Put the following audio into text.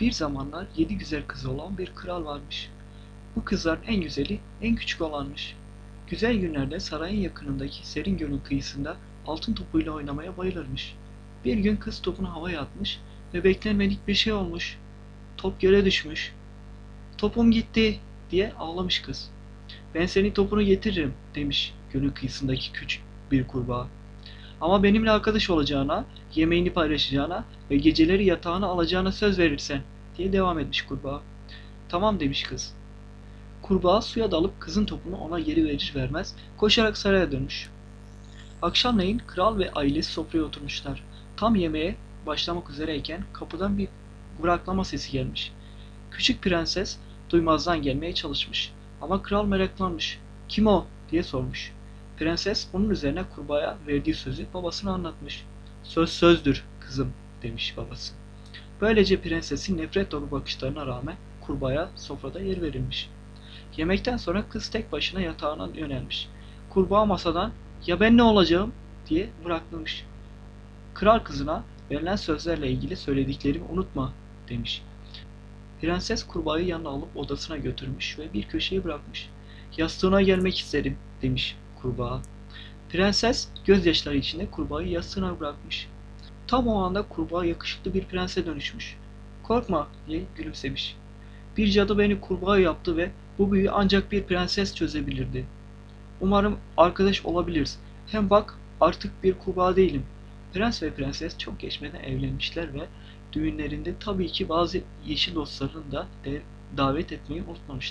Bir zamanlar yedi güzel kızı olan bir kral varmış. Bu kızların en güzeli en küçük olanmış. Güzel günlerde sarayın yakınındaki serin gölün kıyısında altın topuyla oynamaya bayılırmış. Bir gün kız topunu havaya atmış ve beklenmedik bir şey olmuş. Top göle düşmüş. Topum gitti diye ağlamış kız. Ben senin topunu getiririm demiş gölün kıyısındaki küçük bir kurbağa. Ama benimle arkadaş olacağına, yemeğini paylaşacağına ve geceleri yatağına alacağına söz verirsen diye devam etmiş kurbağa. Tamam demiş kız. Kurbağa suya dalıp kızın topunu ona geri verir vermez koşarak saraya dönmüş. Akşamleyin kral ve ailesi sofraya oturmuşlar. Tam yemeğe başlamak üzereyken kapıdan bir bıraklama sesi gelmiş. Küçük prenses duymazdan gelmeye çalışmış. Ama kral meraklanmış. Kim o? diye sormuş. Prenses bunun üzerine kurbağaya verdiği sözü babasına anlatmış. Söz sözdür kızım demiş babası. Böylece prensesin nefret dolu bakışlarına rağmen kurbağaya sofrada yer verilmiş. Yemekten sonra kız tek başına yatağına yönelmiş. Kurbağa masadan ya ben ne olacağım diye bırakılmış. Kral kızına verilen sözlerle ilgili söylediklerimi unutma demiş. Prenses kurbağayı yanına alıp odasına götürmüş ve bir köşeye bırakmış. Yastığına gelmek isterim demiş kurbağa. Prenses gözyaşları içinde kurbağayı yastığına bırakmış. Tam o anda kurbağa yakışıklı bir prense dönüşmüş. Korkma diye gülümsemiş. Bir cadı beni kurbağa yaptı ve bu büyüyü ancak bir prenses çözebilirdi. Umarım arkadaş olabiliriz. Hem bak artık bir kurbağa değilim. Prens ve prenses çok geçmeden evlenmişler ve düğünlerinde tabii ki bazı yeşil dostlarını da davet etmeyi unutmamışlar.